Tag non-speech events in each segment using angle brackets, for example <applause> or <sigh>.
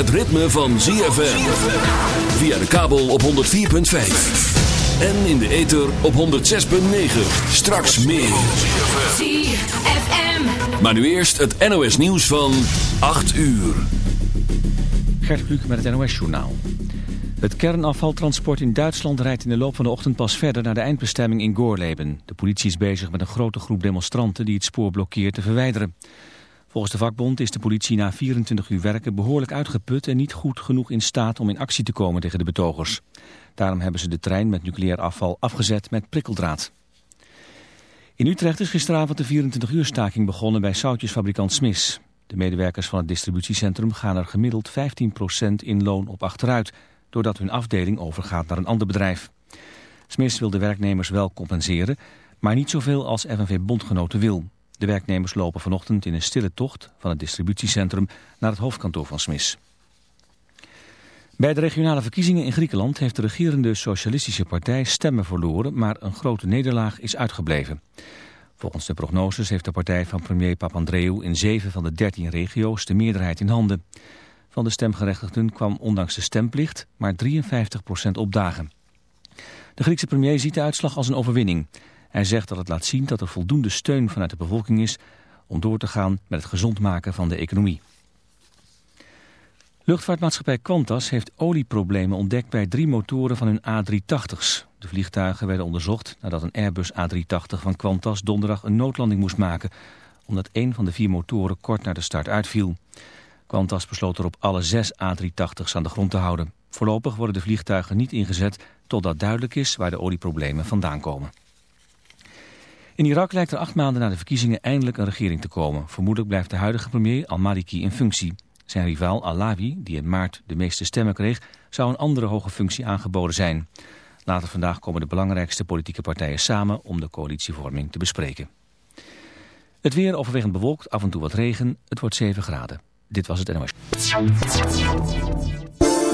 het ritme van ZFM. Via de kabel op 104.5. En in de ether op 106.9. Straks meer. ZFM. Maar nu eerst het NOS nieuws van 8 uur. Gert Kluk met het NOS-journaal. Het kernafvaltransport in Duitsland rijdt in de loop van de ochtend pas verder naar de eindbestemming in Gorleben. De politie is bezig met een grote groep demonstranten die het spoor blokkeert te verwijderen. Volgens de vakbond is de politie na 24 uur werken behoorlijk uitgeput en niet goed genoeg in staat om in actie te komen tegen de betogers. Daarom hebben ze de trein met nucleair afval afgezet met prikkeldraad. In Utrecht is gisteravond de 24 uur staking begonnen bij zoutjesfabrikant Smis. De medewerkers van het distributiecentrum gaan er gemiddeld 15% in loon op achteruit, doordat hun afdeling overgaat naar een ander bedrijf. Smis wil de werknemers wel compenseren, maar niet zoveel als FNV-bondgenoten wil. De werknemers lopen vanochtend in een stille tocht van het distributiecentrum naar het hoofdkantoor van Smis. Bij de regionale verkiezingen in Griekenland heeft de regerende socialistische partij stemmen verloren, maar een grote nederlaag is uitgebleven. Volgens de prognoses heeft de partij van premier Papandreou in 7 van de 13 regio's de meerderheid in handen. Van de stemgerechtigden kwam ondanks de stemplicht maar 53% opdagen. De Griekse premier ziet de uitslag als een overwinning. Hij zegt dat het laat zien dat er voldoende steun vanuit de bevolking is om door te gaan met het gezond maken van de economie. Luchtvaartmaatschappij Qantas heeft olieproblemen ontdekt bij drie motoren van hun A380's. De vliegtuigen werden onderzocht nadat een Airbus A380 van Qantas donderdag een noodlanding moest maken, omdat een van de vier motoren kort na de start uitviel. Qantas besloot erop alle zes A380's aan de grond te houden. Voorlopig worden de vliegtuigen niet ingezet totdat duidelijk is waar de olieproblemen vandaan komen. In Irak lijkt er acht maanden na de verkiezingen eindelijk een regering te komen. Vermoedelijk blijft de huidige premier al-Maliki in functie. Zijn rivaal Alawi, die in maart de meeste stemmen kreeg, zou een andere hoge functie aangeboden zijn. Later vandaag komen de belangrijkste politieke partijen samen om de coalitievorming te bespreken. Het weer overwegend bewolkt, af en toe wat regen. Het wordt 7 graden. Dit was het NOS.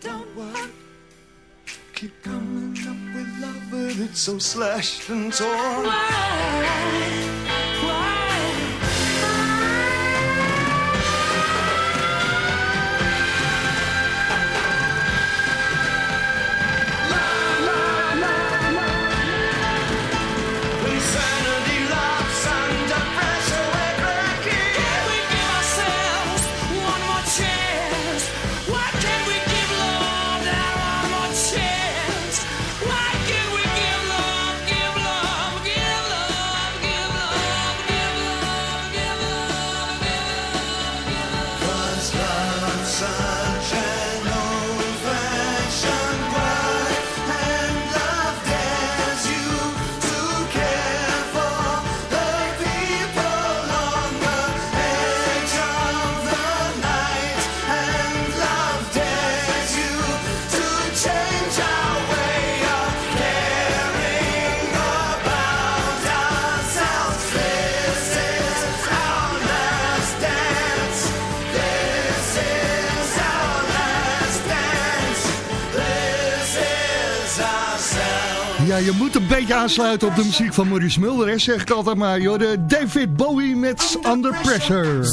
Don't work. Keep coming up with love, but it's so slashed and torn. Why? Ja, je moet een beetje aansluiten op de muziek van Maurice Mulder, hè, zeg ik altijd maar. Joh, de David Bowie met Under Pressure.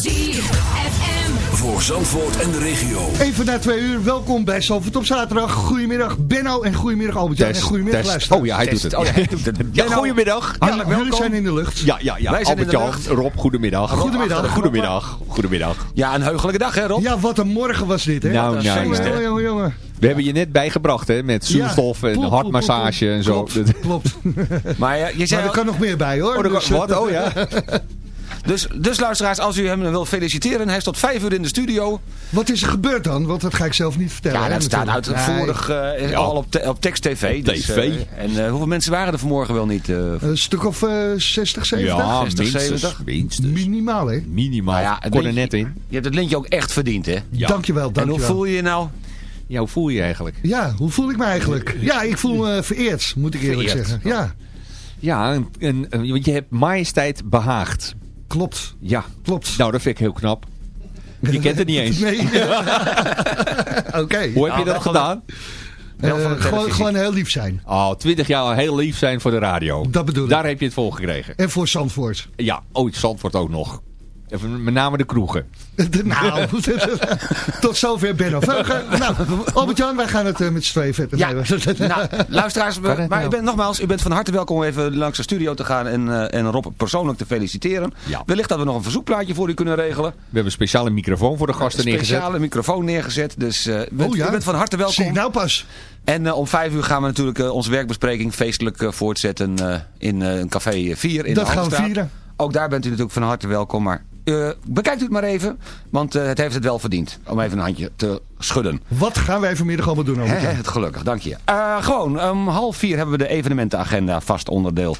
Voor Zandvoort en de regio. Even na twee uur, welkom bij Zalvoort op zaterdag. Goedemiddag Benno en goedemiddag Albert-Jan en Test, goedemiddag luisteraars. Oh ja, hij doet het. Oh, ja, hij <laughs> doet het. Ja, Benno, goedemiddag. Hartelijk Ja, jullie zijn in de lucht. Ja, ja, ja. Wij zijn in de Albert-Jan, lucht. Rob, goedemiddag. Goedemiddag. Goedemiddag. Goedemiddag. Ja, een heugelijke dag hè Rob? Ja, wat een morgen was dit, hè? Nou, nou, nou. jongen, jongen, jongen. We hebben je net bijgebracht hè, met zuurstof Ja, en hartmassage en zo. Klopt. <laughs> Maar eh, je zei Maar er al- kan nog meer bij, hoor. Oh, Dus, wat? Oh ja. <laughs> dus, dus luisteraars, als u hem wil feliciteren, hij is tot vijf uur in de studio. Wat is er gebeurd dan? Want dat ga ik zelf niet vertellen. Ja, dat staat uitvoerig eh, Ja. al op, te- op tekst TV. Op dus, TV. eh, en eh, hoeveel mensen waren er vanmorgen wel niet? eh, een stuk of eh 60, 70? Ja, 60, minstens. 70. minstens. Minimaal, hè? Minimaal. Nou ja, het er net in. Je hebt het lintje ook echt verdiend, hè? Ja. Dankjewel, En hoe dankjewel. voel je je nou? Ja, hoe voel je je eigenlijk? Ja, hoe voel ik me eigenlijk? Ja, ik voel me vereerd, moet ik eerlijk Vereerd. zeggen. Ja, Ja, een- want je hebt majesteit behaagd. Klopt. Ja. Klopt. Nou, dat vind ik heel knap. Je kent het niet eens. <laughs> Nee. <laughs> Oké. Hoe heb je wel dat van- gedaan? Wel van de Eh, gewoon, gewoon heel lief zijn. Oh, 20 jaar heel lief zijn voor de radio. Dat bedoel ik. Daar heb je het voor gekregen. En voor Zandvoort. Ja, oh, Zandvoort ook nog. Even met name de kroegen. <laughs> nou, <laughs> tot zover Benno Veugen. <laughs> Nou, Albert-Jan, wij gaan het eh, met z'n tweeën verder. Ja, nou, luisteraars, maar nou? u bent, nogmaals, u bent van harte welkom om even langs de studio te gaan en, eh, en Rob persoonlijk te feliciteren. Ja. Wellicht dat we nog een verzoekplaatje voor u kunnen regelen. We hebben een speciale microfoon voor de gasten Een neergezet. speciale microfoon neergezet, dus eh, u bent, Oh ja? u bent van harte Zie ik welkom. nou pas. En eh, om vijf uur gaan we natuurlijk onze werkbespreking feestelijk voortzetten eh, in een café 4 in Dat de gaan we vieren. Ook daar bent u natuurlijk van harte welkom, maar eh, bekijkt u het maar even, want eh, het heeft het wel verdiend om even een handje te schudden. Wat gaan wij vanmiddag allemaal doen, het gelukkig, dank je. Eh, gewoon, om half vier hebben we de evenementenagenda vast onderdeel.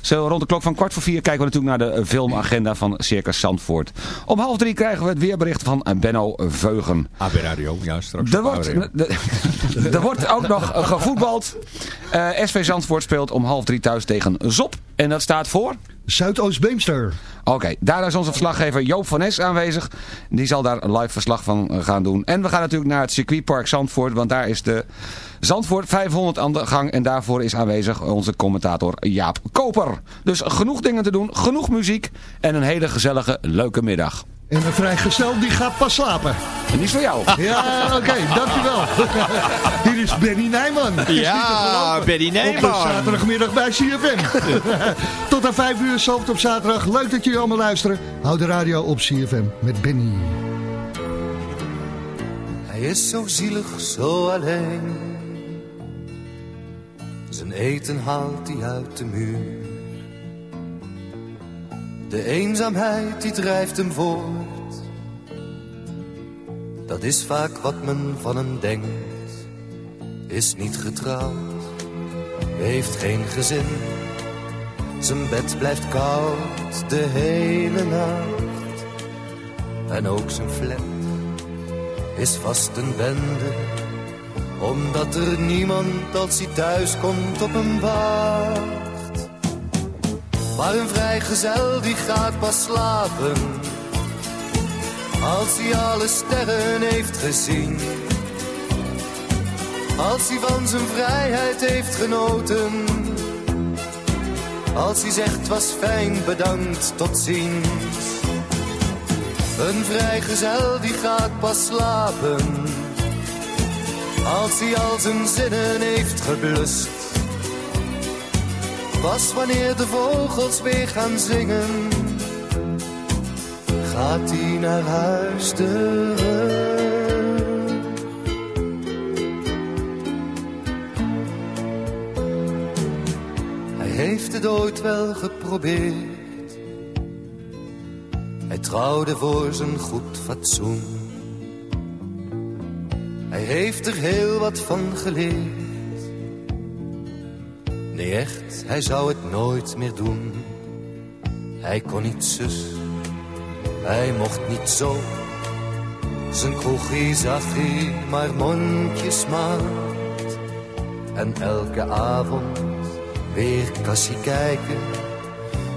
Zo rond de klok van kwart voor vier kijken we natuurlijk naar de filmagenda van Circus Zandvoort. Om half drie krijgen we het weerbericht van Benno Veugen. AB Radio, ja, straks. Er wordt, er wordt ook nog gevoetbald. Eh, SV Zandvoort speelt om half drie thuis tegen Zop. En dat staat voor... Zuidoost-Beemster. Oké, daar is onze verslaggever Joop van Es aanwezig. Die zal daar een live verslag van eh, gaan doen. En we gaan natuurlijk naar het circuitpark Zandvoort. Want daar is de Zandvoort 500 aan de gang. En daarvoor is aanwezig onze commentator Jaap Koper. Dus genoeg dingen te doen, genoeg muziek. En een hele gezellige, leuke middag. En een vrijgezel die gaat pas slapen. En die is voor jou. <laughs> Ja, oké, dankjewel. <laughs> Hier is Benny Nijman. Ja. Benny Op Nijman. zaterdagmiddag bij CFM. <laughs> Tot aan 5 uur, Zalft op zaterdag. Leuk dat jullie allemaal luisteren. Houd de radio op CFM met Benny. Hij is zo zielig, zo alleen. Zijn eten haalt hij uit de muur. De eenzaamheid die drijft hem voort. Dat is vaak wat men van hem denkt. Is niet getrouwd, heeft geen gezin. Zijn bed blijft koud de hele nacht. En ook zijn flat is vast een bende. Omdat er niemand als hij thuis komt op hem wacht. Maar een vrijgezel die gaat pas slapen. Als hij alle sterren heeft gezien. Als hij van zijn vrijheid heeft genoten. Als hij zegt was fijn, bedankt, tot ziens. Een vrijgezel die gaat pas slapen Als hij al zijn zinnen heeft geblust Pas wanneer de vogels weer gaan zingen Gaat hij naar huis terug Hij heeft het ooit wel geprobeerd hij trouwde voor zijn goed fatsoen. Hij heeft er heel wat van geleerd. Nee, echt, hij zou het nooit meer doen. Hij kon niet zus, hij mocht niet zo. Zijn kroegie zag hij maar mondjesmaat. En elke avond weer kassie kijken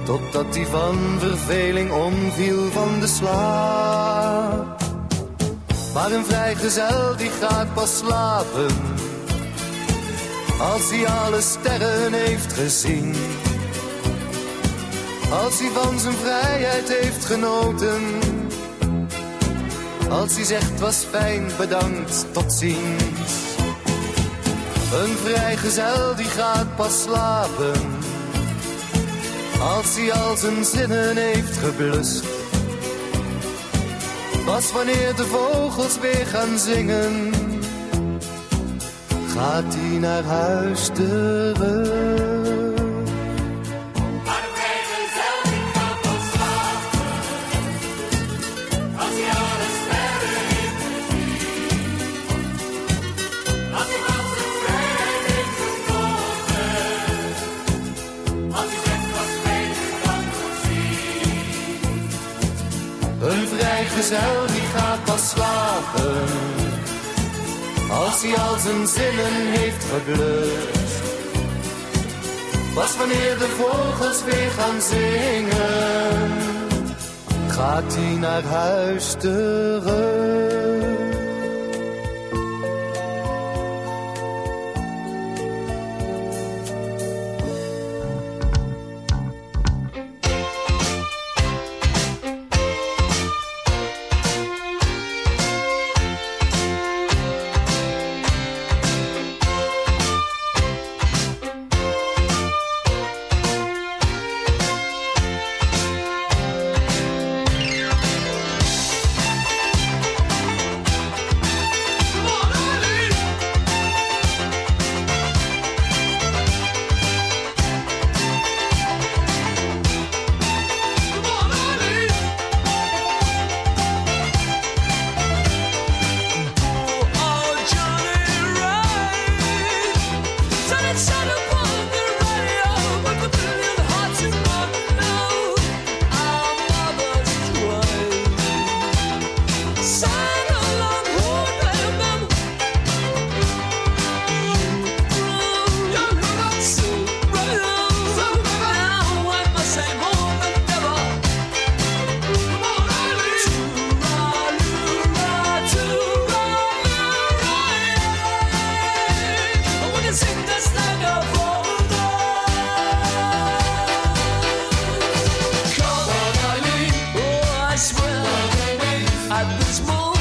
Totdat hij van verveling omviel van de slaap. Maar een vrijgezel die gaat pas slapen. Als hij alle sterren heeft gezien. Als hij van zijn vrijheid heeft genoten. Als hij zegt was fijn, bedankt, tot ziens. Een vrijgezel die gaat pas slapen. Als hij al zijn zinnen heeft geblust. Pas wanneer de vogels weer gaan zingen. Gaat hij naar huis terug. Een vrijgezel die gaat pas slapen Als hij al zijn zinnen heeft geblust Pas wanneer de vogels weer gaan zingen gaat hij naar huis terug. this moment.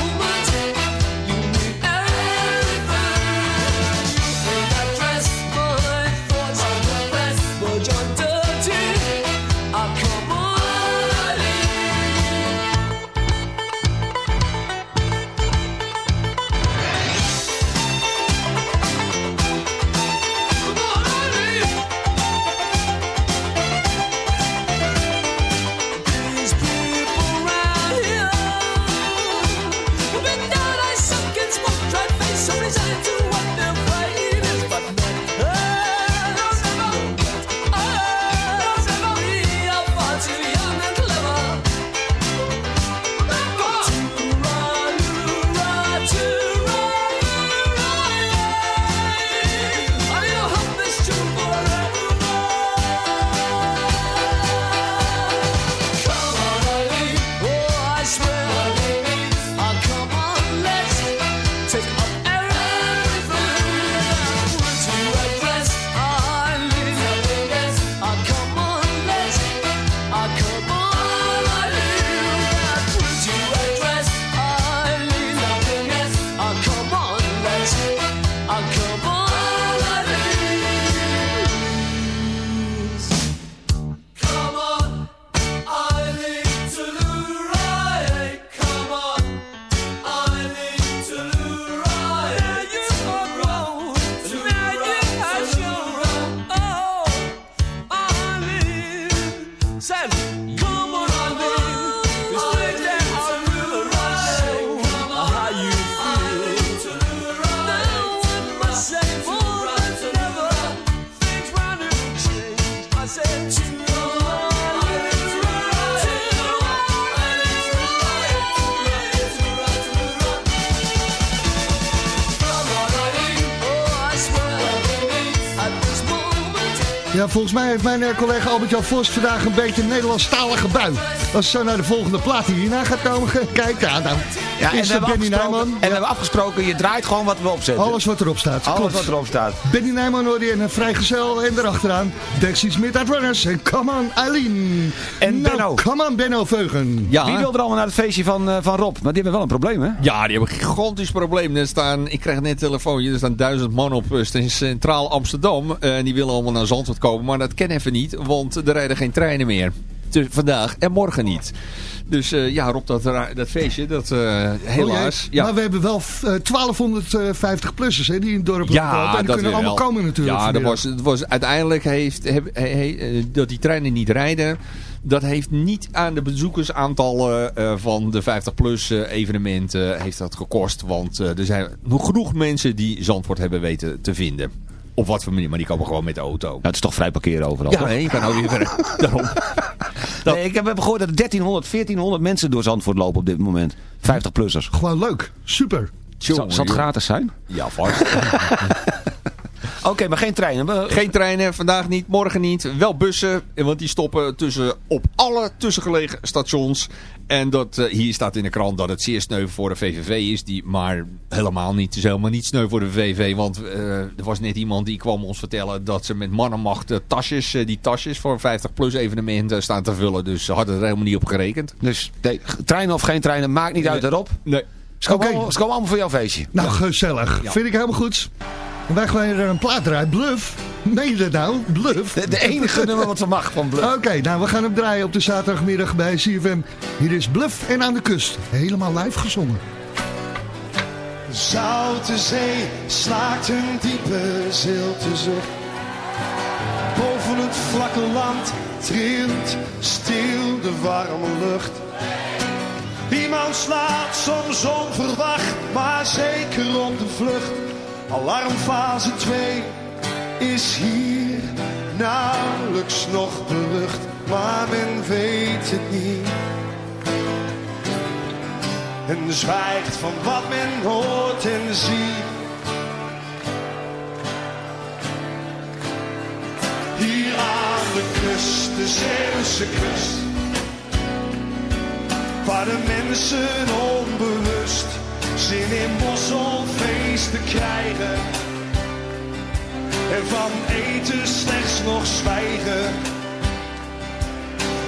Ja, volgens mij heeft mijn eh, collega Albert-Jan Vos vandaag een beetje een Nederlandstalige bui. Als zo naar de volgende plaat die hierna gaat komen, <laughs> kijk, ja, dan Ja, en is we, hebben Benny afgesproken, Nijman. en we hebben afgesproken, je draait gewoon wat we opzetten. Alles wat erop staat. Alles klopt. wat erop staat. Benny Nijman hoorde je en een vrijgezel en erachteraan Dexys Midnight Runners en Come on Eileen. En nou, Benno. Come on Benno Veugen. Ja. Wie wil er allemaal naar het feestje van, eh, van Rob? Maar die hebben wel een probleem, hè? Ja, die hebben een gigantisch probleem. Er staan, ik krijg net een telefoontje, er staan duizend man op eh, Centraal Amsterdam. eh, En die willen allemaal naar Zandvoort komen, maar dat kan even niet, want er rijden geen treinen meer. Dus vandaag en morgen niet. Dus eh, ja, Rob, dat, dat feestje, dat eh, helaas. Oh ja. Maar we hebben wel eh, 1250-plussers hè, die in het dorp Ja, lopen. En die dat kunnen allemaal wel. komen natuurlijk. Ja, dat was, het was, uiteindelijk heeft heb, he- he- eh, dat die treinen niet rijden. Dat heeft niet aan de bezoekersaantallen eh, van de 50-plus evenementen heeft dat gekost. Want eh, er zijn nog genoeg mensen die Zandvoort hebben weten te vinden. Op wat voor manier, maar die komen gewoon met de auto. Ja, het is toch vrij parkeren overal, Ja, toch? nee, je kan ook weer verder. <laughs> Daarom. Nee, ik heb heb gehoord dat er 1300, 1400 mensen door Zandvoort lopen op dit moment. 50-plussers. Gewoon leuk. Super. Zal, zal het gratis zijn? Ja, vast. <laughs> Oké, maar geen treinen. We- Geen treinen, vandaag niet, morgen niet. Wel bussen, want die stoppen tussen, op alle tussengelegen stations. En dat, eh, hier staat in de krant dat het zeer sneu voor de VVV is. Die, maar helemaal niet. Het is helemaal niet sneu voor de VVV. Want eh, er was net iemand die kwam ons vertellen dat ze met mannenmacht eh, tasjes, die tasjes voor 50 plus evenementen staan te vullen. Dus ze hadden er helemaal niet op gerekend. Dus nee, treinen of geen treinen, maakt niet uit erop. Nee. Ze komen, Oké. allemaal, ze komen allemaal voor jouw feestje. Nou, gezellig. Ja. Vind ik helemaal goed. En wij gaan er een plaat draaien. Bluff. Meen je dat nou? Bluff. De, de enige nummer wat ze mag van Bluff. Oké, nou we gaan hem draaien op de zaterdagmiddag bij CFM. Hier is Bluff en aan de kust. Helemaal live gezongen. Zoute zee slaakt een diepe zilte zucht. Boven het vlakke land trilt stil de warme lucht. Iemand slaat soms onverwacht, maar zeker op de vlucht. Alarmfase 2 is hier nauwelijks nog berucht, maar men weet het niet. En zwijgt van wat men hoort en ziet. Hier aan de kust, de Zeeuwse kust. Waar de mensen onbewust zin in mosselfeesten krijgen. En van eten slechts nog zwijgen.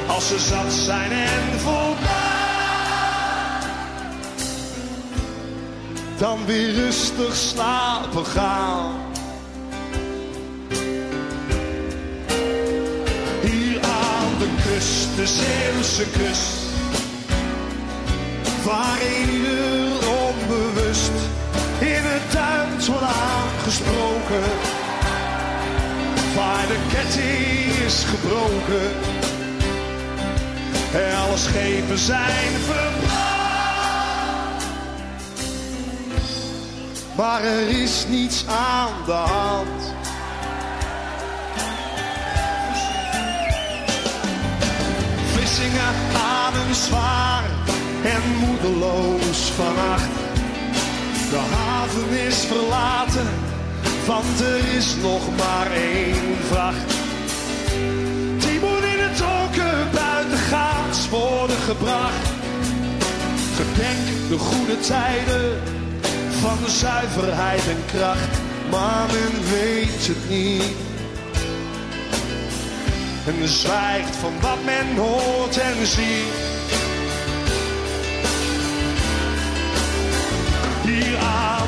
Als ze zat zijn en voldaan. Dan weer rustig slapen gaan. Hier aan de kust, de Zeeuwse kust. Waar ieder onbewust in het Duits wordt aangesproken. Waar de ketting is gebroken. En alle schepen zijn verbrand. Maar er is niets aan de hand. Vlissingen ademen zwaar en moedeloos vannacht. De haven is verlaten, want er is nog maar één vracht. Die moet in het donker buitengaats worden gebracht. Gedenk de goede tijden van zuiverheid en kracht, maar men weet het niet. En zwijgt van wat men hoort en ziet.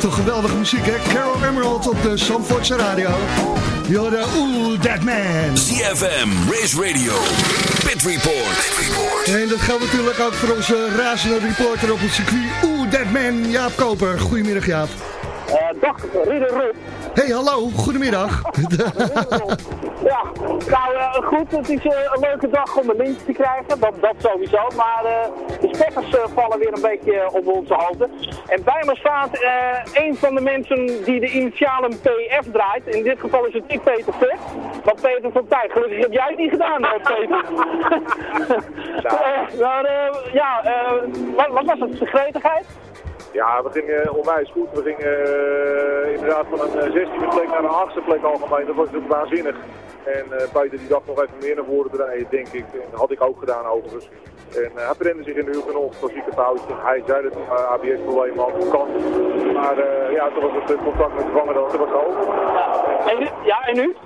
Blijft toch geweldige muziek, hè? Carol Emerald op de Zandvoortse radio. Je hoorde Oeh, That Man. ZFM, Race Radio, Pit Report. En dat geldt natuurlijk ook voor onze razende reporter op het circuit. Oeh, That Man, Jaap Koper. Goedemiddag, Jaap. dag, Ridder Rob. Hey, hallo. Goedemiddag. <laughs> Ja, nou eh, goed, het is eh, een leuke dag om een lintje te krijgen, dat, dat sowieso. Maar eh, de spekkers eh, vallen weer een beetje op onze hoofden. En bij me staat eh, een van de mensen die de initialen PF draait. In dit geval is het niet Peter Vecht, maar Peter van Tijk. Gelukkig heb jij het niet gedaan, eh, Peter. <laughs> Eh, maar, ja, wat, wat was het? Secretigheid? Ja, we gingen onwijs goed. We gingen inderdaad van een 16e plek naar een 8e plek algemeen. Dat was natuurlijk waanzinnig. En Peter die dacht nog even meer naar voren rijden, denk ik. En dat had ik ook gedaan overigens. En eh, hij prende zich in de nog, klassieke foutje. Hij zei dat hij een ABS-probleem had, kan. Maar eh, ja, toen was het eh, contact met de vanger dat was over. En nu? Ja, en nu?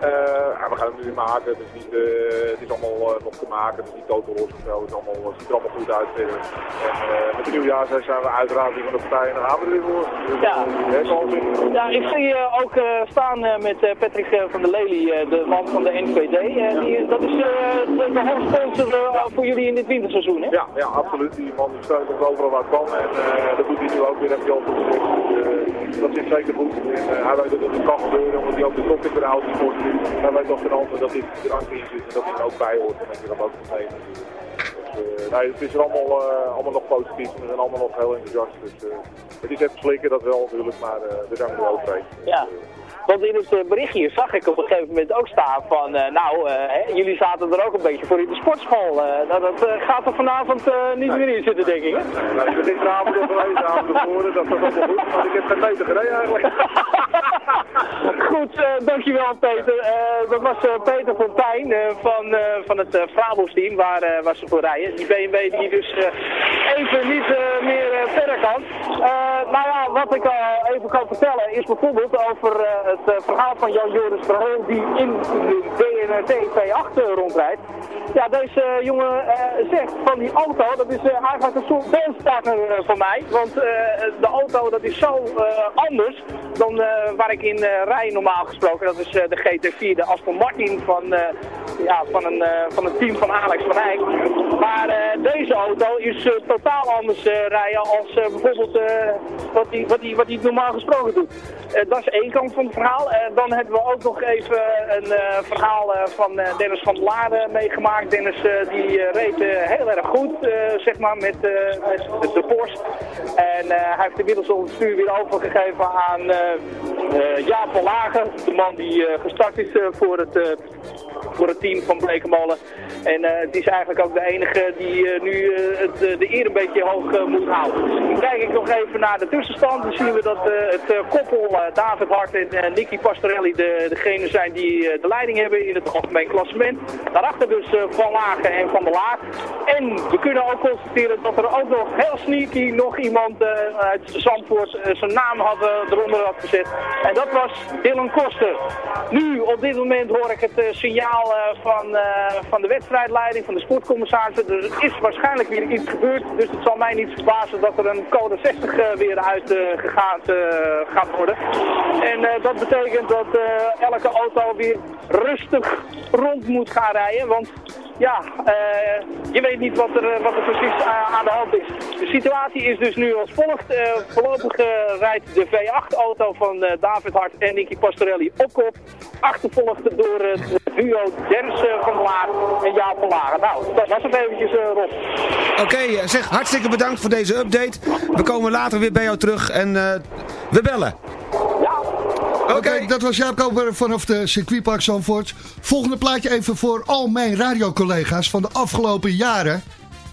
Eh, we gaan het nu maken. Het is, niet, eh, het is allemaal eh, nog te maken. Het is niet totaal zo. Het, is allemaal, het ziet er allemaal goed uit. En met de nieuwjaarsreis zijn we uiteraard weer van de partij en dan gaan we er weer voor. Dus, Ja. ik zie je ook staan met Patrick van der Lely, de man van de NVD. Die, dat is de, de hoofdsponsor voor jullie in dit winterseizoen, hè? Ja, ja, absoluut. Die man die steunt ons overal waar het kan. En dat doet hij nu ook weer, heb je al gezegd. Dus, dat zit zeker goed. En hij weet dat het kan gebeuren, omdat hij ook de top in de auto Hij weet ook ten dat dit ook in zit en dat hij er ook bij hoort. En dat je dat ook moet nemen. Dus, eh, nee, het is er allemaal, eh, allemaal nog positief. We zijn allemaal nog heel enthousiast. Dus, eh, het is even slikken, dat wel natuurlijk, maar eh daar zijn we nu overheen. Ja. Want in het eh, berichtje zag ik op een gegeven moment ook staan van, eh, nou, eh, hè, jullie zaten er ook een beetje voor in de sportschool. Nou, dat gaat er vanavond niet meer in zitten, denk ik, hè? Nou, ik gisteravond of geweest, de avond ervoor, dat was allemaal goed. Want ik heb geen meter gereden eigenlijk. <laughs> Goed, eh, dankjewel Peter. Eh, dat was eh, Peter Fontijn van, van het uh, Frabos team waar, waar ze voor rijden. Die BMW die dus even niet meer verder kan. Nou ja, wat ik even kan vertellen is bijvoorbeeld over het eh, verhaal van Jan Joris Verheul die in de DNRT P8 eh, rondrijdt. Ja, deze jongen eh, zegt van die auto, dat is eh, eigenlijk een soort dancepartner eh, van mij. Want de auto dat is zo anders dan waar ik in rij normaal gesproken. Dat is de GT4, de Aston Martin van, ja, van, een, eh, van het team van Alex van Eyck. Maar eh, deze auto is eh, totaal anders rijden als bijvoorbeeld wat hij wat die, wat die normaal gesproken doet. Dat is één kant van het verhaal. Dan hebben we ook nog even een verhaal van Dennis van der Laarden meegemaakt. Dennis die reed heel erg goed, zeg maar, met, de Porsche. En hij heeft inmiddels al het stuur weer overgegeven aan Jaap van Lagen, de man die gestart is voor, het, voor het team van Blekemolen. En eh, het is eigenlijk ook de enige die eh, nu eh, het, de eer een beetje hoog moet houden. Kijk ik nog even naar de tussenstand, dan zien we dat het koppel David Hart en Nicky Pastorelli de, degene zijn die de leiding hebben in het algemeen klassement. Daarachter dus Van Lagen en Van der Laag. En we kunnen ook constateren dat er ook nog heel sneaky nog iemand uit Zandvoort zijn naam had, eronder had gezet. En dat was Dylan Koster. Nu, op dit moment hoor ik het signaal van, eh, van de wedstrijdleiding, van de sportcommissaris. Er is waarschijnlijk weer iets gebeurd, dus het zal mij niet verbazen dat er een code 60 eh, weer uitgegaan gaat worden. En eh, dat betekent dat eh, elke auto weer rustig rond moet gaan rijden, want ja, eh, je weet niet wat er, eh, wat er precies aan de hand is. De situatie is dus nu als volgt. Eh, voorlopig rijdt de V8-auto van David Hart en Nicky Pastorelli op kop. Achtervolgd door het duo Dennis eh, van Laar en Jaap van Lagen. Nou, dat was het eventjes, Rob. Oké, zeg hartstikke bedankt voor deze update. We komen later weer bij jou terug en we bellen. Oké, dat was Jaap Koper vanaf de circuitpark Zandvoort. Volgende plaatje even voor al mijn radiocollega's van de afgelopen jaren.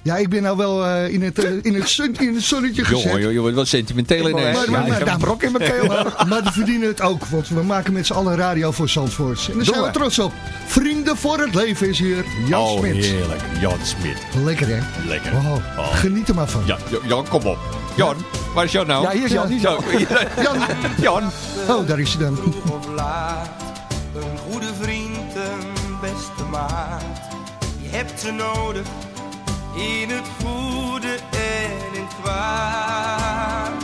Ja, ik ben nou wel eh, in, het, eh, in, het zon- in het zonnetje gezet. Jongen, jongen, wat sentimenteel ineens. Maar, maar, Ja, maar, ik heb een brok in mijn keel. <laughs> Maar, maar die verdienen het ook, want we maken met z'n allen radio voor Zandvoort. En daar zijn we trots op. Vrienden voor het leven is hier Jan Oh, Smit. heerlijk. Jan Smit. Lekker hè? Lekker. Wow. Oh. Geniet er maar van. Ja, Jan, kom op. Jan, waar is Jan nou? Ja, hier is Jan, hier is Jan. <laughs> Jan. Jan. Oh, daar is hij dan. of laat. Een goede vriend, een beste maat. Je hebt ze nodig in het goede en in het kwaad.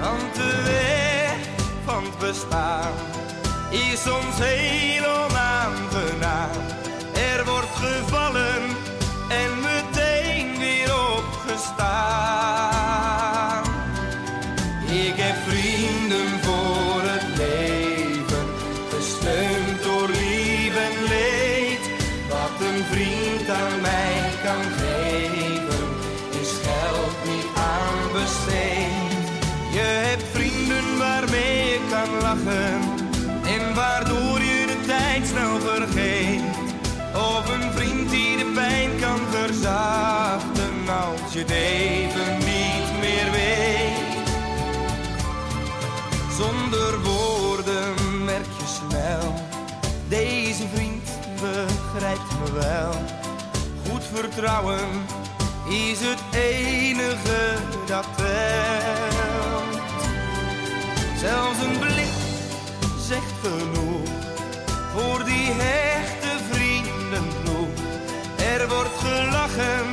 Want de weg van het bestaan is soms heel onaangenaam. Er wordt gevallen je het even niet meer weet. Zonder woorden merk je snel, deze vriend begrijpt me wel. Goed vertrouwen is het enige dat telt. Zelfs een blik zegt genoeg voor die hechte vriendenploeg. Er wordt gelachen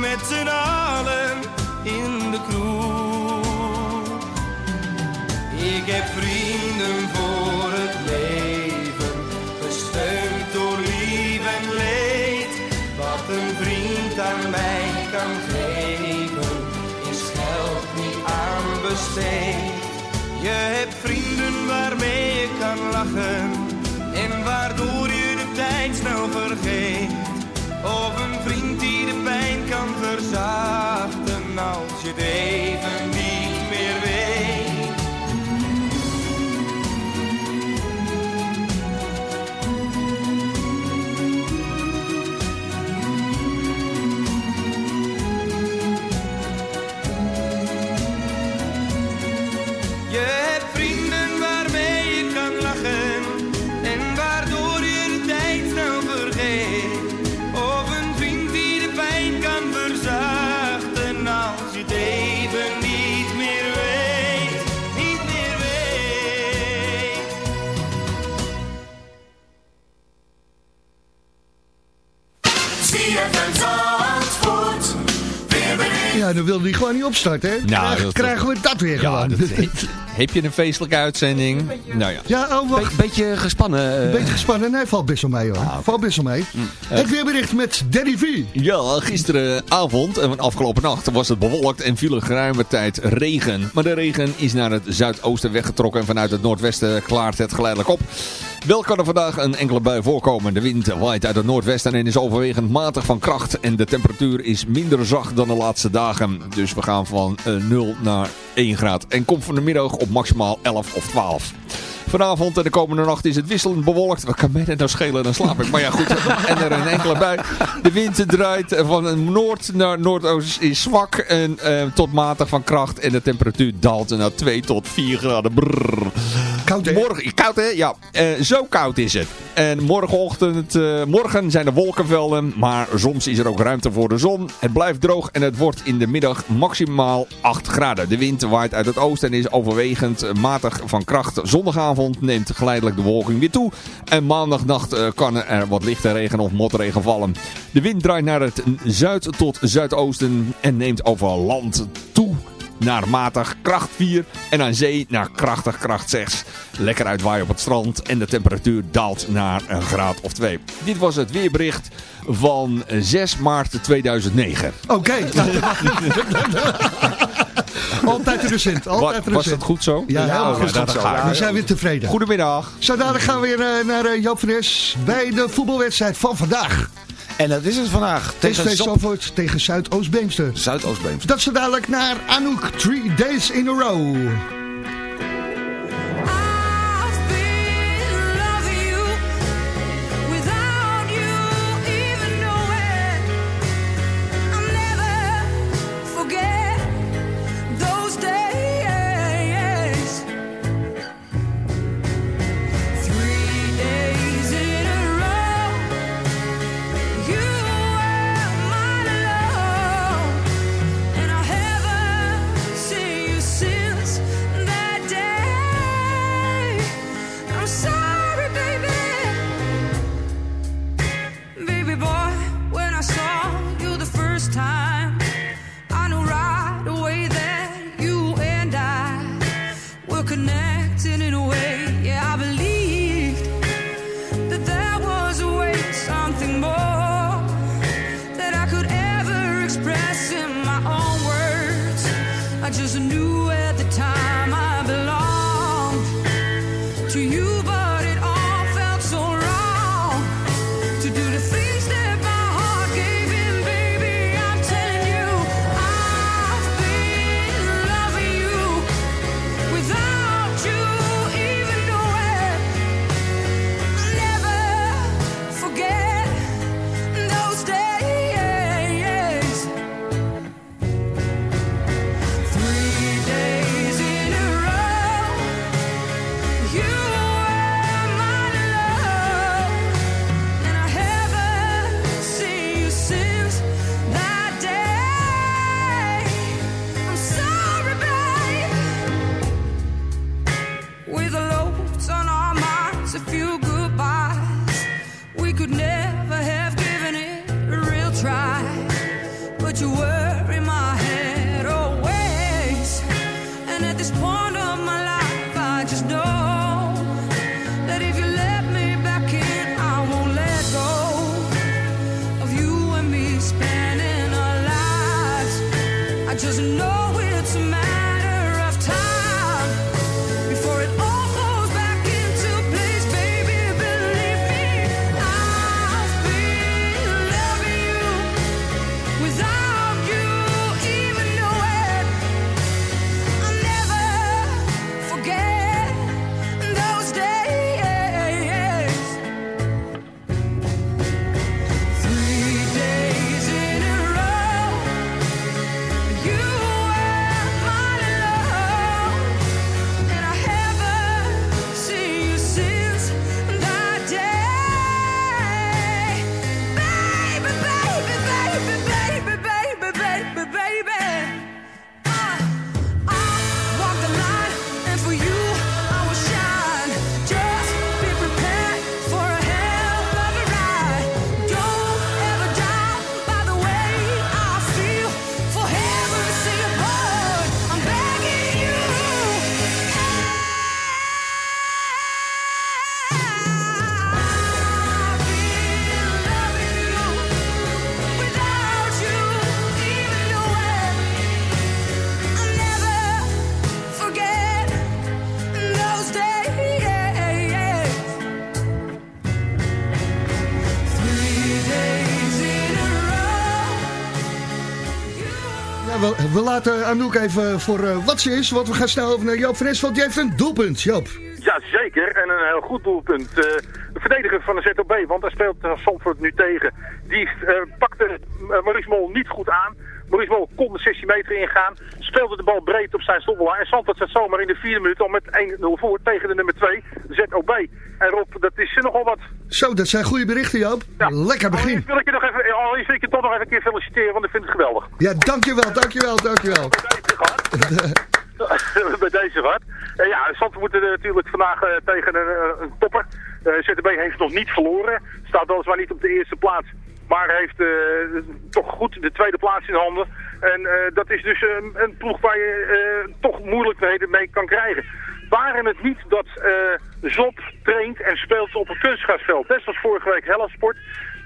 met z'n allen lachen en waardoor je de tijd snel vergeet. Of een vriend die de pijn kan verzachten als je het even niet Ja, dan wilde hij gewoon niet opstarten, hè? Nou, Krijgen- dat- krijgen we dat weer Ja, gewoon. dat, <laughs> heb je een feestelijke uitzending? Nou ja. Ja, oh, wacht. Beetje gespannen. eh. Een beetje gespannen. Nee, valt best wel mee hoor. Valt best wel mee. Het weerbericht met Danny V. Ja, gisteravond en afgelopen nacht was het bewolkt en viel er geruime tijd regen. Maar de regen is naar het zuidoosten weggetrokken en vanuit het noordwesten klaart het geleidelijk op. Wel kan er vandaag een enkele bui voorkomen. De wind waait uit het noordwesten en is overwegend matig van kracht. En de temperatuur is minder zacht dan de laatste dagen. Dus we gaan van eh, 0 naar 1 graad. En komt van de middag op maximaal 11 of 12. Vanavond en de komende nacht is het wisselend bewolkt. Wat kan mij dat nou schelen? Dan slaap ik. Maar ja, goed. <laughs> En er een enkele bij. De wind draait van noord naar noordoost is zwak en eh, tot matig van kracht. En de temperatuur daalt naar 2 tot 4 graden. Brrr. Koud hè? Morgen, koud hè? Ja, Eh, zo koud is het. En morgenochtend, eh, morgen zijn er wolkenvelden, maar soms is er ook ruimte voor de zon. Het blijft droog en het wordt in de middag maximaal 8 graden. De wind waait uit het oosten en is overwegend matig van kracht. Zondagavond neemt geleidelijk de wolking weer toe. En maandagnacht eh, kan er wat lichte regen of motregen vallen. De wind draait naar het zuid tot zuidoosten en neemt over land toe naar matig kracht 4 en aan zee naar krachtig kracht 6. Lekker uitwaaien op het strand en de temperatuur daalt naar een graad of 2. Dit was het weerbericht van 6 maart 2009. Oké. <laughs> altijd recent, altijd Wa- recent. was dat goed zo? Ja, helemaal oké, goed. dat zo. gaat. Ja, we zijn weer tevreden. Goedemiddag. Zo gaan we weer eh, naar eh, Joop van bij de voetbalwedstrijd van vandaag. En dat is het vandaag. Tegen SV Zandvoort tegen Zuidoost-Beemster. Zuidoost-Beemster. Dat zo dadelijk naar Anouk, Three Days in a Row. We, laten Anouk even voor eh, wat ze is, want we gaan snel over naar Joop van Es, want die heeft een doelpunt, Joop. Ja, zeker. En een heel goed doelpunt. Eh, de verdediger van de ZOB, want daar speelt uh, Zandvoort nu tegen. Die eh, pakte Maurice Mol niet goed aan. Maurice Mol kon de 16 meter ingaan. Speelde de bal breed op zijn stoppelaar. En Zandvoort zat zomaar in de vierde minuut al met 1-0 voor tegen de nummer 2, de ZOB. En Rob, dat is nogal wat. Zo, dat zijn goede berichten Joop. Lekker begin. Allereerst wil ik je nog even, allereerst wil ik je toch nog even een keer feliciteren, want ik vind het geweldig. Ja, dankjewel, dankjewel, dankjewel. bij deze wat. Uh, <laughs> ja, Zandvoort moet natuurlijk vandaag uh, tegen een, een topper. Uh, ZTB heeft nog niet verloren. Staat weliswaar niet op de eerste plaats. Maar heeft toch goed de tweede plaats in handen. En dat is dus een ploeg waar je toch moeilijkheden mee kan krijgen. Waren het niet dat Zop traint en speelt op een kunstgrasveld. Net zoals vorige week Hellasport.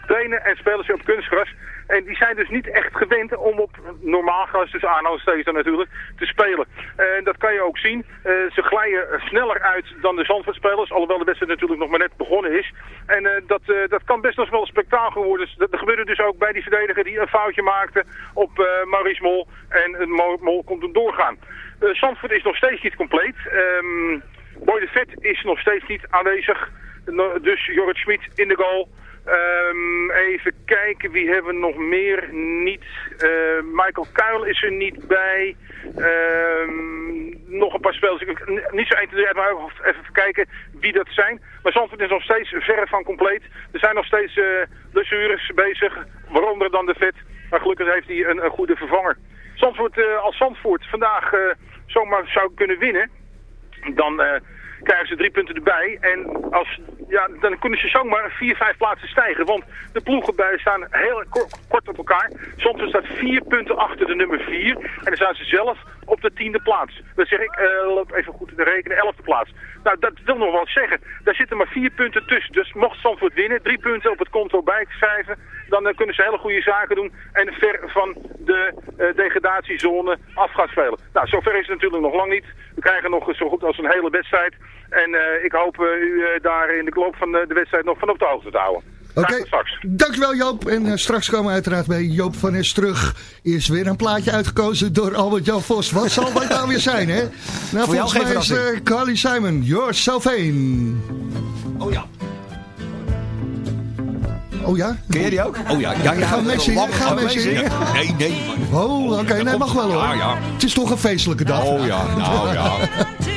Trainen en spelen ze op kunstgras. En die zijn dus niet echt gewend om op normaal gras, dus aanhalingstekens natuurlijk, te spelen. En dat kan je ook zien. Uh, ze glijden sneller uit dan de Zandvoortspelers, alhoewel de wedstrijd natuurlijk nog maar net begonnen is. En uh, dat, uh, dat kan best nog wel een spektakel worden. Dat, dat gebeurde dus ook bij die verdediger die een foutje maakte op Maurice Mol. En Mol, Mol komt hem doorgaan. Zandvoort is nog steeds niet compleet. Um, Boy de Vet is nog steeds niet aanwezig. Dus Jorrit Schmid in de goal. Um, even kijken, wie hebben we nog meer? Niet. Uh, Michael Kuil is er niet bij. Um, nog een paar spelers. Niet zo 1, 2, 3 maar even kijken wie dat zijn. Maar Zandvoort is nog steeds verre van compleet. Er zijn nog steeds uh, bezig, waaronder dan de vet. Maar gelukkig heeft hij een, een goede vervanger. Zandvoort, uh, als Zandvoort vandaag zomaar zou kunnen winnen, dan krijgen ze drie punten erbij. En als, ja, dan kunnen ze zomaar vier, vijf plaatsen stijgen. Want de ploegen bij staan heel kort, op elkaar. Soms staat vier punten achter de nummer vier. En dan staan ze zelf op de tiende plaats. Dan zeg ik, uh, loop even goed te rekenen, elfde plaats. Nou, dat wil nog wel zeggen. Daar zitten maar vier punten tussen. Dus mocht Zandvoort winnen, drie punten dan uh, kunnen ze hele goede zaken doen en ver van de uh, degradatiezone af gaan spelen. Nou, zover is het natuurlijk nog lang niet. We krijgen nog zo goed als een hele wedstrijd. En uh, ik hoop u daar in de loop van de wedstrijd nog van op de hoogte te houden. Oké, okay. dankjewel Joop. En uh, straks komen we uiteraard bij Joop van Es terug. Is weer een plaatje uitgekozen door Albert-Jan Vos. Wat zal dat nou weer zijn, hè? <laughs> Nou, Voor volgens mij is uh, Carly Simon, You're So Vain. Oh ja. Oh ja? Ken jij die ook? Oh ja. ja, ja gaan we zingen? Gaan we zingen? Nee, nee. Oh, oké. Okay. Nee, mag wel hoor. Het is toch een feestelijke dag. Oh ja, nou ja. <laughs>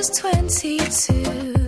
was 22,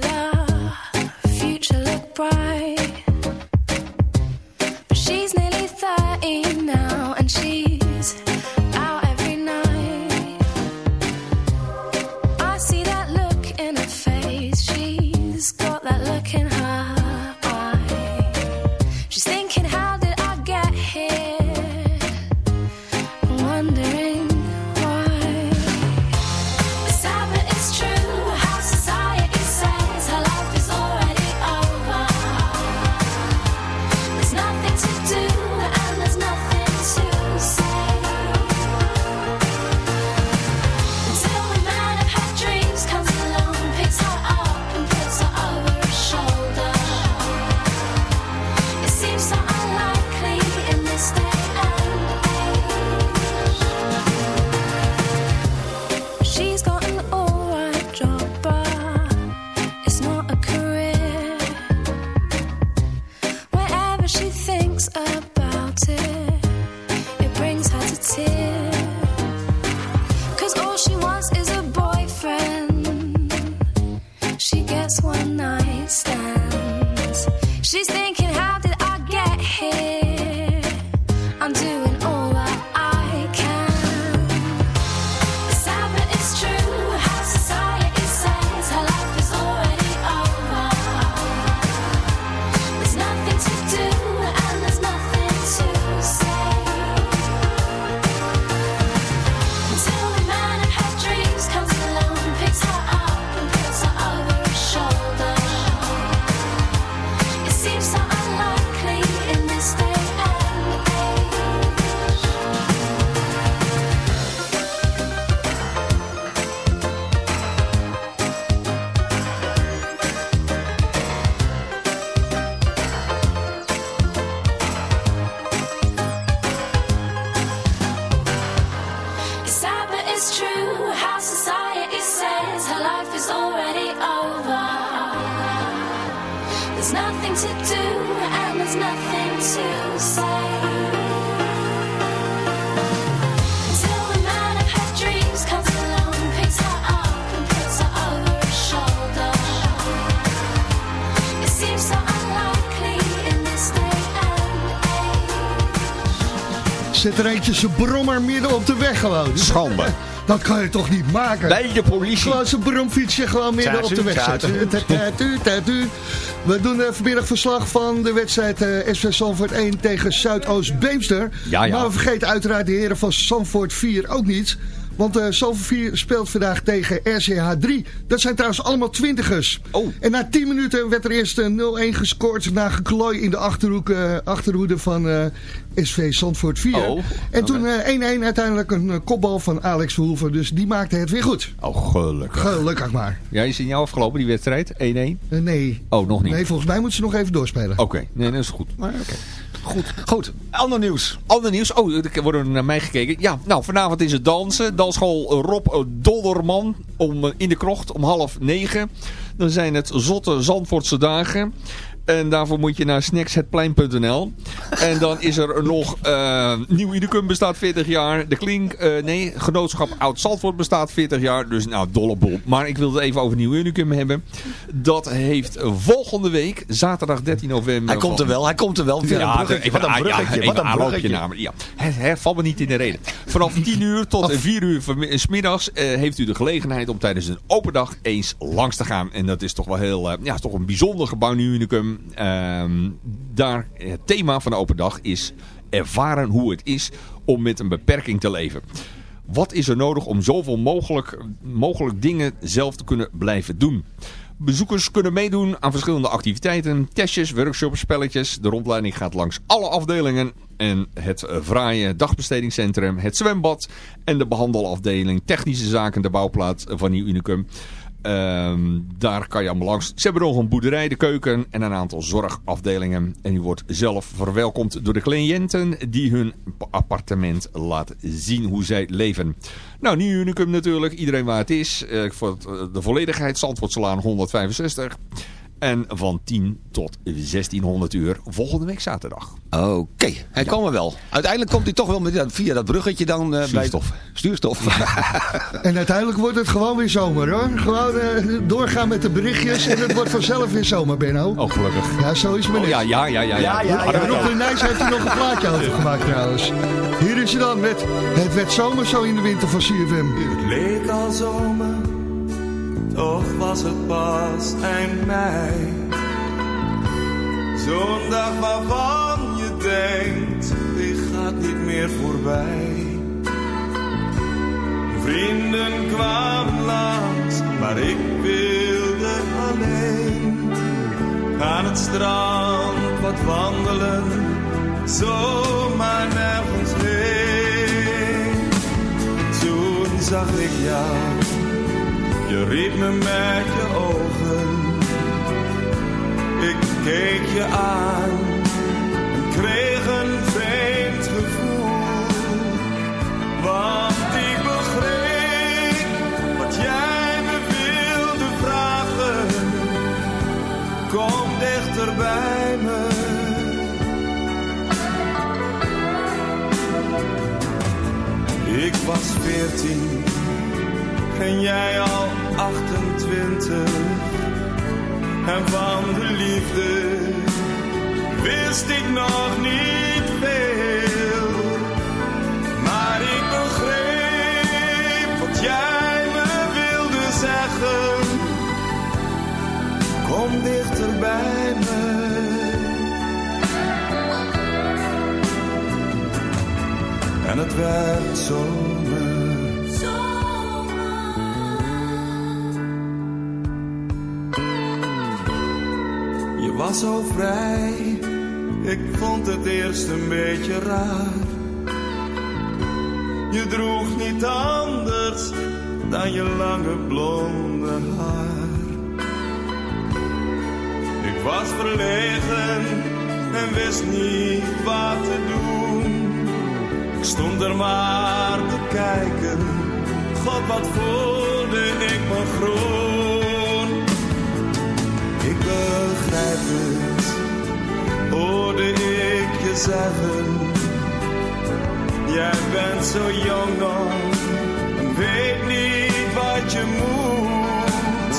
Zijn brommer midden op de weg gewoon. <laughs> Schande. Dat kan je toch niet maken? Bij de politie. Gewoon zijn bromfietsje gewoon midden op de weg zetten. <laughs> Tatu, tatu. We doen eh, vanmiddag verslag van de wedstrijd eh SV Sanford 1 tegen Zuidoost Beemster. Ja, ja. Maar we vergeten uiteraard de heren van Sanford 4 ook niet. Want eh Sanford 4 speelt vandaag tegen RCH 3. Dat zijn trouwens allemaal twintigers. Oh. En na 10 minuten werd er eerst eh, 0-1 gescoord na geklooi in de achterhoek, eh, achterhoede van eh, SV Zandvoort 4. Oh, en toen eh, 1-1 uiteindelijk een eh, kopbal van Alex Verhoeven. Dus die maakte het weer goed. Oh, gelukkig. Gelukkig maar. Ja, is in jou afgelopen, die wedstrijd? 1-1? Eh, nee. Oh, nog niet. Nee, volgens mij moeten ze nog even doorspelen. Oké, nee, dat is goed. Maar, oké. Goed. Goed, ander nieuws. Ander nieuws. Oh, er wordt naar mij gekeken. Ja, nou, vanavond is het dansen. Dansschool Rob Dollerman om, eh, in de krocht om half negen. Dan zijn het zotte Zandvoortse dagen. En daarvoor moet je naar snackshetplein.nl. En dan is er nog eh Nieuw Idecum bestaat 40 jaar. De Klink, eh, nee, Genootschap Oud Zandvoort bestaat 40 jaar. Dus nou, dolle bol. Maar ik wil het even over Nieuw Unicum hebben. Dat heeft volgende week, zaterdag 13 november... Hij komt er wel, hij komt er wel. Bruggetje. even Wat een ah, ja, bruggetje, even wat een aanloopje bruggetje. naar me. Ja, valt me niet in de reden. Vanaf 10 uur tot 4 uur vanmi- 's middags eh, heeft u de gelegenheid om tijdens een open dag eens langs te gaan. En dat is toch wel heel, eh, ja, is toch een bijzonder gebouw Nieuw Unicum. Ehm, daar, het thema van de open dag is ervaren hoe het is om met een beperking te leven. Wat is er nodig om zoveel mogelijk, mogelijk dingen zelf te kunnen blijven doen? Bezoekers kunnen meedoen aan verschillende activiteiten, testjes, workshops, spelletjes. De rondleiding gaat langs alle afdelingen en het fraaie dagbestedingscentrum, het zwembad en de behandelafdeling technische zaken, de bouwplaats van Nieuw Unicum. Ehm, daar kan je allemaal langs. Ze hebben nog een boerderij, de keuken en een aantal zorgafdelingen. En u wordt zelf verwelkomd door de cliënten die hun appartement laten zien hoe zij leven. Nou, Nieuw Unicum natuurlijk. Iedereen waar het is. Eh, voor eh, de volledigheid. Zandvoortselaan 165. En van 10 tot 1600 uur volgende week zaterdag. Oké, hij kwam er wel. Uiteindelijk komt hij toch wel met, via dat bruggetje dan eh, Stuurstof. bij stuurstof. <laughs> En uiteindelijk wordt het gewoon weer zomer hoor. Gewoon eh, doorgaan met de berichtjes en het wordt vanzelf weer zomer, Benno. Oh, gelukkig. Ja, zo is het maar Oh, net. ja, ja, ja, ja. ja. Ja, Rob de Nijs heeft er nog een plaatje over gemaakt trouwens. Hier is hij dan met Het werd zomer zo in de winter van CFM. Het leek al zomer, toch was het pas eind mei. Zo'n dag waarvan je denkt, die gaat niet meer voorbij. Vrienden kwamen langs, maar ik wilde alleen. Aan het strand wat wandelen, zomaar nergens heen. Toen zag ik jou, je riep me met je ogen. Ik keek je aan en kreeg een vreemd gevoel. Want ik begreep wat jij me wilde vragen. Kom dichter bij me. Ik was veertien en jij al 28. En van de liefde wist ik nog niet veel. Maar ik begreep wat jij me wilde zeggen. Kom dichter bij me. En het werd zomer. Was zo vrij, ik vond het eerst een beetje raar. Je droeg niet anders dan je lange blonde haar. Ik was verlegen en wist niet wat te doen. Ik stond er maar te kijken, god wat voelde ik me groen. Zeggen. Jij bent zo jong nog weet niet wat je moet.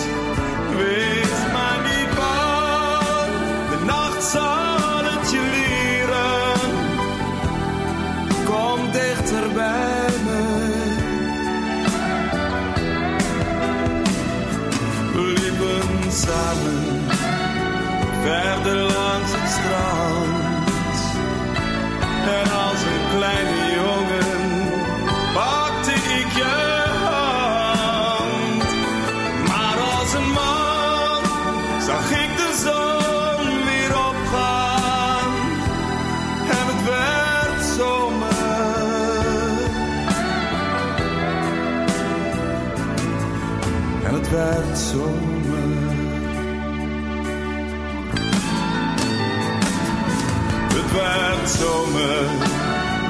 Wees maar niet bang, de nacht zal het je leren. Kom dichter bij me. We liepen samen verder langs het strand. En als een kleine jongen pakte ik je hand. Maar als een man zag ik de zon weer opgaan. En het werd zomer. En het werd zomer. Het zomer,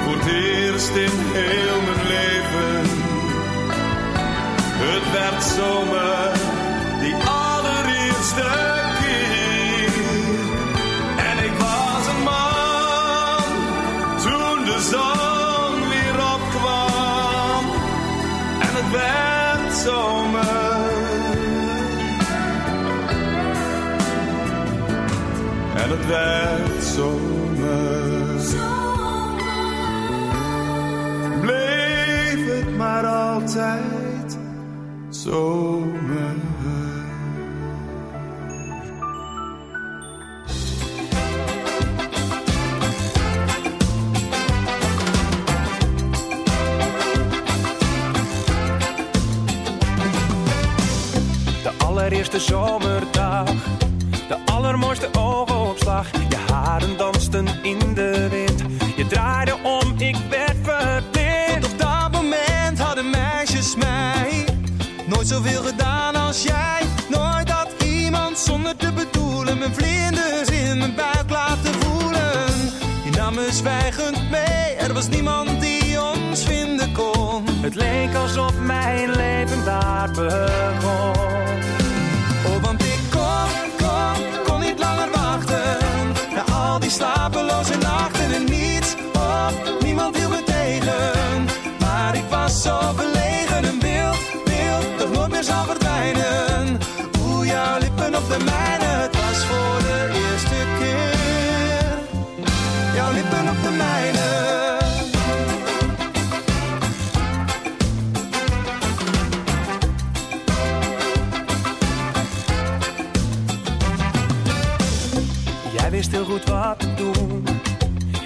voor het eerst in heel mijn leven. Het werd zomer, die allereerste keer. En ik was een man, toen de zon weer opkwam. En het werd zomer. En het werd zomer. Altijd zomer. De allereerste zomerdag, de allermooiste oogopslag. Je haren dansten in de wind, je draaide om, ik werd verblind. Op hadden meisjes mij nooit zoveel gedaan als jij. Nooit had iemand zonder te bedoelen mijn vlinders in mijn buik laten voelen. Je nam me zwijgend mee, er was niemand die ons vinden kon. Het leek alsof mijn leven daar begon. Oh, want ik kom, kom, slapeloze nachten en niets of niemand hield me tegen. Zo verlegen en wild, wild, dat nooit meer zal verdwijnen. Hoe jouw lippen op de mijne, het was voor de eerste keer. Jouw lippen op de mijne. Jij wist heel goed wat te doen.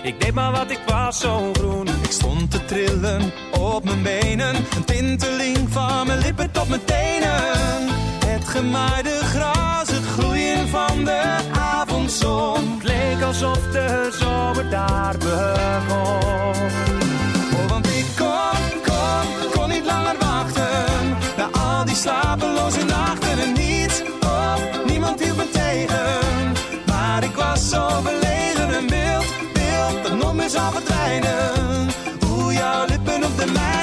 Ik deed maar wat ik was, zo groen. Ik stond te trillen op mijn benen. Een tinteling van mijn lippen tot mijn tenen. Het gemaaide gras, het gloeien van de avondzon. Het leek alsof de zomer daar begon. Oh, want ik kon, kon, kon niet langer wachten. Na al die slapeloze nachten en niets of niemand hield me tegen. Maar ik was zo verdwijnen. Hoe jouw lippen op de mijne,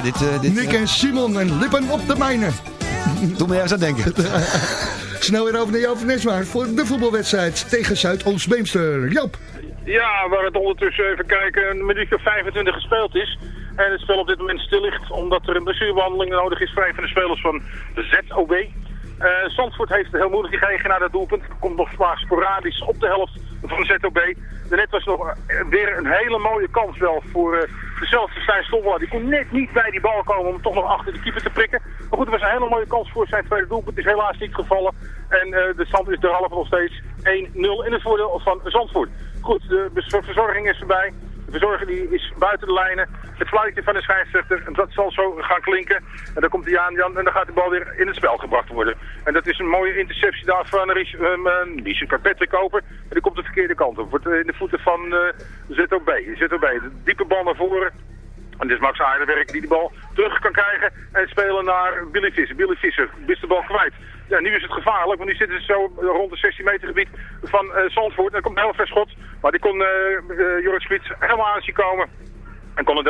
Ja, dit... eh, dit Nick en Simon en lippen op de mijne. Doe me ergens aan denken. <laughs> Snel weer over naar Joop van Nesmaar voor de voetbalwedstrijd tegen Zuidoost-Beemster. Joop. Ja, waar het ondertussen even kijken, een minuutje of 25 gespeeld is. En het spel op dit moment stil ligt, omdat er een blessurebehandeling nodig is een van de spelers van de ZOB. Eh Zandvoort heeft het heel moeilijk gekregen naar dat doelpunt. Komt nog maar sporadisch op de helft van de ZOB. Daarnet was nog eh, weer een hele mooie kans wel voor eh, dezelfde Stijn Stommela. Die kon net niet bij die bal komen om toch nog achter de keeper te prikken. Maar goed, het was een hele mooie kans voor zijn tweede doelpunt. Het is helaas niet gevallen. En eh, de stand is derhalve nog steeds 1-0 in het voordeel van Zandvoort. Goed, de verzorging is erbij. Verzorger die is buiten de lijnen. Het fluitje van de scheidsrechter, en dat zal zo gaan klinken. En dan komt hij aan Jan, en dan gaat de bal weer in het spel gebracht worden. En dat is een mooie interceptie daar van Ries, um, uh, Patrick Koper. En die komt de verkeerde kant op. Wordt eh, in de voeten van eh, ZOB. ZOB, de diepe bal naar voren. En dit is Max Aardenwerk die de bal terug kan krijgen en spelen naar Billy Visser. Billy Visser is de bal kwijt. Ja, nu is het gevaarlijk, want nu zitten ze zo rond het 16 meter gebied van eh Zandvoort. En er komt een schot, maar die kon eh, Joris Spits helemaal aan zien komen. En kon het